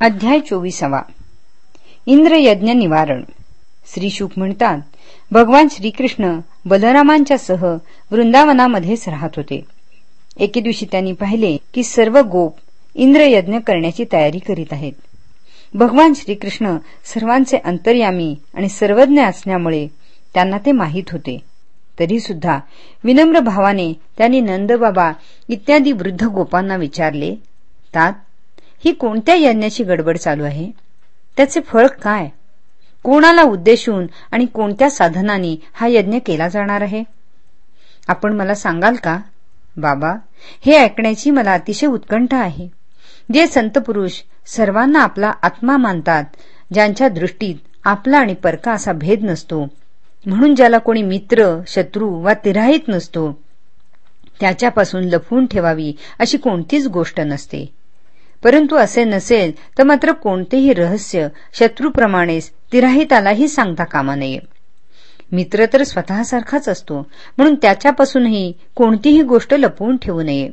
अध्याय चोवीसावा. इंद्रयज्ञ निवारण. श्री शुक म्हणतात भगवान श्रीकृष्ण बलरामांच्या सह वृंदावनामध्येच राहत होते. एके दिवशी त्यांनी पाहिले की सर्व गोप इंद्रयज्ञ करण्याची तयारी करीत आहेत. भगवान श्रीकृष्ण सर्वांचे अंतर्यामी आणि सर्वज्ञ असल्यामुळे त्यांना ते माहीत होते. तरी सुद्धा विनम्र भावाने त्यांनी नंदबाबा इत्यादी वृद्ध गोपांना विचारले तात ही कोणत्या यज्ञाची गडबड चालू आहे? त्याचे फळ काय? कोणाला उद्देशून आणि कोणत्या साधनानी हा यज्ञ केला जाणार आहे? आपण मला सांगाल का? बाबा हे ऐकण्याची मला अतिशय उत्कंठ आहे. जे संतपुरुष सर्वांना आपला आत्मा मानतात ज्यांच्या दृष्टीत आपला आणि परका असा भेद नसतो म्हणून ज्याला कोणी मित्र शत्रू वा तिराहित नसतो त्याच्यापासून लपवून ठेवावी अशी कोणतीच गोष्ट नसते. परंतु असे नसेल तर मात्र कोणतेही रहस्य शत्रूप्रमाणेच तिराहितालाही सांगता कामा नये. मित्र तर स्वतःसारखाच असतो म्हणून त्याच्यापासूनही कोणतीही गोष्ट लपवून ठेवू नये.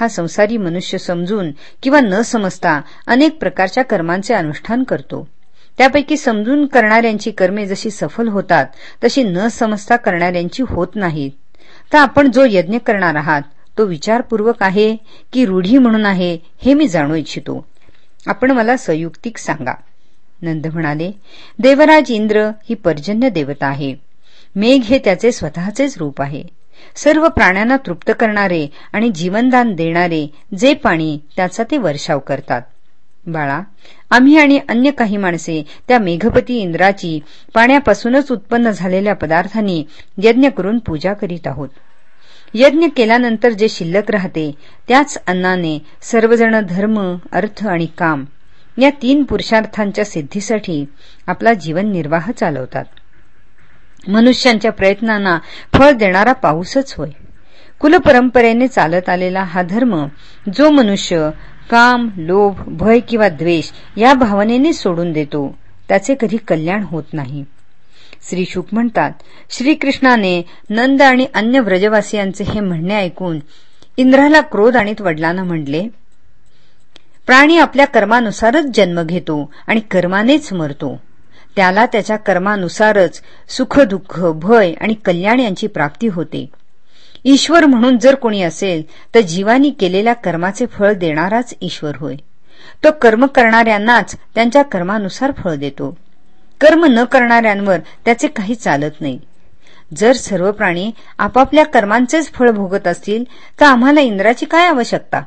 हा संसारी मनुष्य समजून किंवा न समजता अनेक प्रकारच्या कर्मांचे अनुष्ठान करतो. त्यापैकी समजून करणाऱ्यांची कर्मे जशी सफल होतात तशी न समजता करणाऱ्यांची होत नाहीत. तर आपण जो यज्ञ करणार आहात तो विचारपूर्वक आहे की रूढी म्हणून आहे हे मी जाणू इच्छितो. आपण मला संयुक्तिक सांगा. नंद म्हणाले देवराज इंद्र ही पर्जन्य देवता आहे. मेघ हे त्याचे स्वतःचेच रूप आहे. सर्व प्राण्यांना तृप्त करणारे आणि जीवनदान देणारे जे पाणी त्याचा ते वर्षाव करतात. बाळा आम्ही आणि अन्य काही माणसे त्या मेघपती इंद्राची पाण्यापासूनच उत्पन्न झालेल्या पदार्थांनी यज्ञ करून पूजा करीत आहोत. यज्ञ केल्यानंतर जे शिल्लक राहते त्याच अन्नाने सर्वजण धर्म अर्थ आणि काम या तीन पुरुषार्थांच्या सिद्धीसाठी आपला जीवन निर्वाह चालवतात. मनुष्यांच्या प्रयत्नांना फळ देणारा पाऊसच होय. कुलपरंपरेने चालत आलेला हा धर्म जो मनुष्य काम लोभ भय किंवा द्वेष या भावनेने सोडून देतो त्याचे कधी कल्याण होत नाही. श्री शुक म्हणतात. श्रीकृष्णाने नंद आणि अन्य व्रजवासियांचे हे म्हणणे ऐकून इंद्राला क्रोध आणीत वडिलांना म्हणले प्राणी आपल्या कर्मानुसारच जन्म घेतो आणि कर्मानेच मरतो. त्याला त्याच्या कर्मानुसारच सुख दुःख भय आणि कल्याण यांची प्राप्ती होते. ईश्वर म्हणून जर कोणी असेल तर जीवानी केलेल्या कर्माचे फळ देणाराच ईश्वर होय. तो कर्म करणाऱ्यांनाच त्यांच्या कर्मानुसार फळ देतो. कर्म न करणाऱ्यांवर त्याचे काही चालत नाही. जर सर्व प्राणी आपापल्या कर्मांचेच फळ भोगत असतील तर आम्हाला इंद्राची काय आवश्यकता?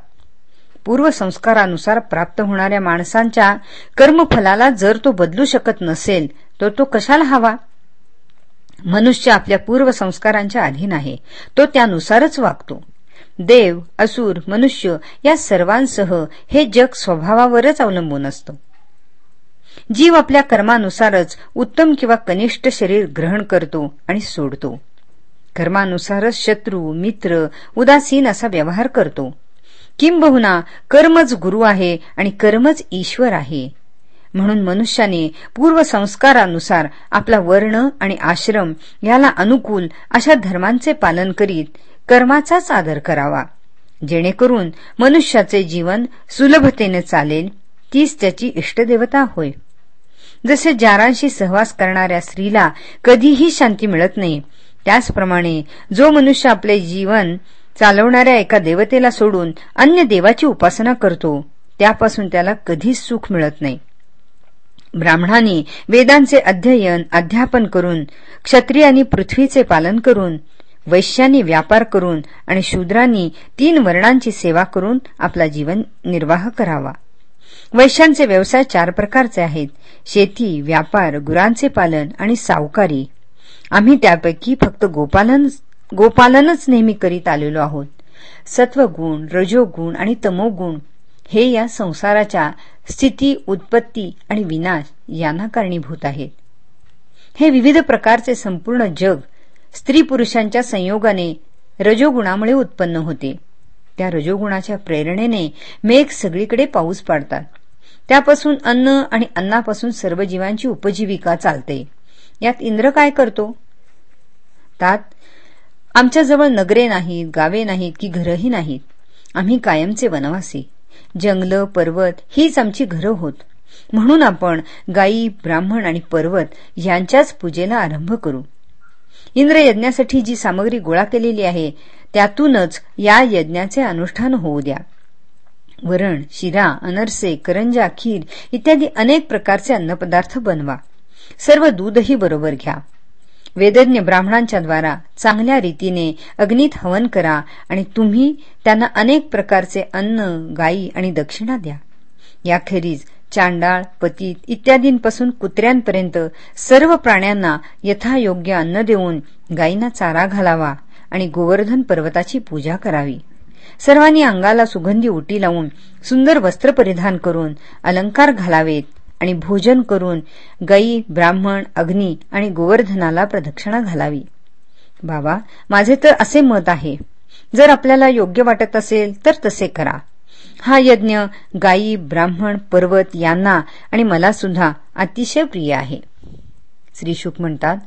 पूर्वसंस्कारानुसार प्राप्त होणाऱ्या माणसांच्या कर्मफलाला जर तो बदलू शकत नसेल तर तो कशाला हवा? मनुष्य आपल्या पूर्वसंस्कारांच्या अधीन आहे तो त्यानुसारच वागतो. देव असुर मनुष्य या सर्वांसह हे जग स्वभावावरच अवलंबून असतं. जीव आपल्या कर्मानुसारच उत्तम किंवा कनिष्ठ शरीर ग्रहण करतो आणि सोडतो. कर्मानुसारच शत्रू मित्र उदासीन असा व्यवहार करतो. किंबहुना कर्मच गुरु आहे आणि कर्मच ईश्वर आहे. म्हणून मनुष्याने पूर्वसंस्कारानुसार आपला वर्ण आणि आश्रम याला अनुकूल अशा धर्मांचे पालन करीत कर्माचाच आदर करावा. जेणेकरून मनुष्याचे जीवन सुलभतेने चालेल तीच त्याची इष्टदेवता होय. जसे जारांशी सहवास करणाऱ्या स्त्रीला कधीही शांती मिळत नाही त्याचप्रमाणे जो मनुष्य आपले जीवन चालवणाऱ्या एका देवतेला सोडून अन्य देवाची उपासना करतो त्यापासून त्याला कधीच सुख मिळत नाही. ब्राह्मणांनी वेदांचे अध्ययन अध्यापन करून क्षत्रियांनी पृथ्वीचे पालन करून वैश्यांनी व्यापार करून आणि शूद्रांनी तीन वर्णांची सेवा करून आपला जीवन निर्वाह करावा. वैश्यांचे व्यवसाय चार प्रकारचे आहेत. शेती व्यापार गुरांचे पालन आणि सावकारी. आम्ही त्यापैकी फक्त गोपालन गोपालनच नेहमी करीत आलेलो आहोत. सत्वगुण रजोगुण आणि तमोगुण हे या संसाराच्या स्थिती उत्पत्ती आणि विनाश यांना कारणीभूत आहेत. हे विविध प्रकारचे संपूर्ण जग स्त्री पुरुषांच्या संयोगाने रजोगुणामुळे उत्पन्न होते. त्या रजोगुणाच्या प्रेरणेने मेघ सगळीकडे पाऊस पाडतात. त्यापासून अन्न आणि अन्नापासून सर्व जीवांची उपजीविका चालते. यात इंद्र काय करतो? तात आमच्याजवळ नगरे नाहीत गावे नाहीत की घरही नाहीत. आम्ही कायमचे वनवासी. जंगलं पर्वत हीच आमची घरं होत. म्हणून आपण गायी ब्राह्मण आणि पर्वत यांच्याच पूजेला आरंभ करू. इंद्र यज्ञासाठी जी सामग्री गोळा केलेली आहे त्यातूनच या यज्ञाचे अनुष्ठान होऊ द्या. वरण शिरा अनरसे करंजा खीर इत्यादी अनेक प्रकारचे अन्नपदार्थ बनवा. सर्व दूधही बरोबर घ्या. वेदज्ञ ब्राह्मणांच्या द्वारा चांगल्या रीतीने अग्नीत हवन करा आणि तुम्ही त्यांना अनेक प्रकारचे अन्न गायी आणि दक्षिणा द्या. याखेरीज चांडाळ पतीत इत्यादींपासून कुत्र्यांपर्यंत सर्व प्राण्यांना यथायोग्य अन्न देऊन गायींना चारा घालावा आणि गोवर्धन पर्वताची पूजा करावी. सर्वांनी अंगाला सुगंधी उटी लावून सुंदर वस्त्र परिधान करून अलंकार घालावेत आणि भोजन करून गायी ब्राह्मण अग्नी आणि गोवर्धनाला प्रदक्षिणा घालावी. बाबा माझे तर असे मत आहे. जर आपल्याला योग्य वाटत असेल तर तसे करा. हा यज्ञ गायी ब्राह्मण पर्वत यांना आणि मला सुद्धा अतिशय प्रिय आहे. श्री शुक म्हणतात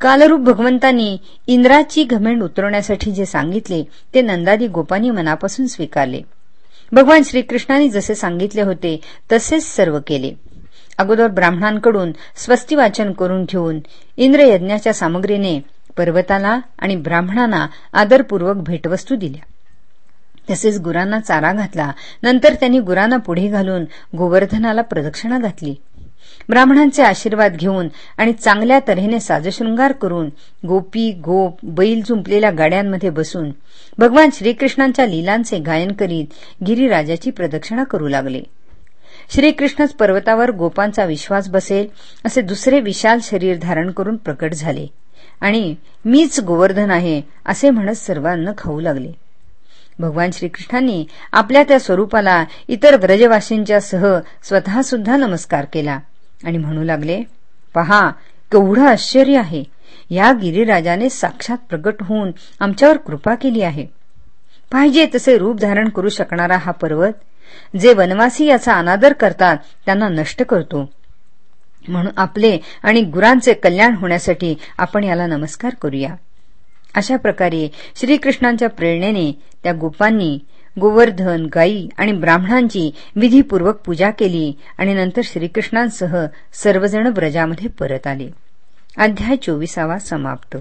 कालरूप भगवंतांनी इंद्राची घमेंड उतरवण्यासाठी जे सांगितले ते नंदादी गोपांनी मनापासून स्वीकारले. भगवान श्रीकृष्णांनी जसे सांगितले होते तसेच सर्व केले. अगोदर ब्राह्मणांकडून स्वस्तिवाचन करून घेऊन इंद्रयज्ञाच्या सामग्रीने पर्वताला आणि ब्राह्मणांना आदरपूर्वक भेटवस्तू दिल्या. तसेच गुरांना चारा घातला. नंतर त्यांनी गुरांना पुढे घालून गोवर्धनाला प्रदक्षिणा घातली. ब्राह्मणांचे आशीर्वाद घेऊन आणि चांगल्या तऱ्हेने साजशृंगार करून गोपी गोप बैल जुंपलेल्या गाड्यांमध्ये बसून भगवान श्रीकृष्णांच्या लीलांचे गायन करीत गिरीराजाची प्रदक्षिणा करू लागले. श्रीकृष्णच पर्वतावर गोपांचा विश्वास बसेल असे दुसरे विशाल शरीर धारण करून प्रकट झाले. आणि मीच गोवर्धन आहे असे म्हणत सर्वांना खाऊ लागले. भगवान श्रीकृष्णांनी आपल्या त्या स्वरूपाला इतर व्रजवासींच्या सह स्वतःसुद्धा नमस्कार केला. आणि म्हणू लागले पहा केवढं आश्चर्य आहे. या गिरीराजाने साक्षात प्रगट होऊन आमच्यावर कृपा केली आहे. पाहिजे तसे रूप धारण करू शकणारा हा पर्वत जे वनवासी याचा अनादर करतात त्यांना नष्ट करतो. म्हणून आपले आणि गुरांचे कल्याण होण्यासाठी आपण याला नमस्कार करूया. अशा प्रकारे श्रीकृष्णांच्या प्रेरणेने त्या गोपांनी गोवर्धन गायी आणि ब्राह्मणांची विधीपूर्वक पूजा केली आणि नंतर श्रीकृष्णांसह सर्वजण ब्रजामध्ये परत आले. अध्याय चोवीसावा समाप्त.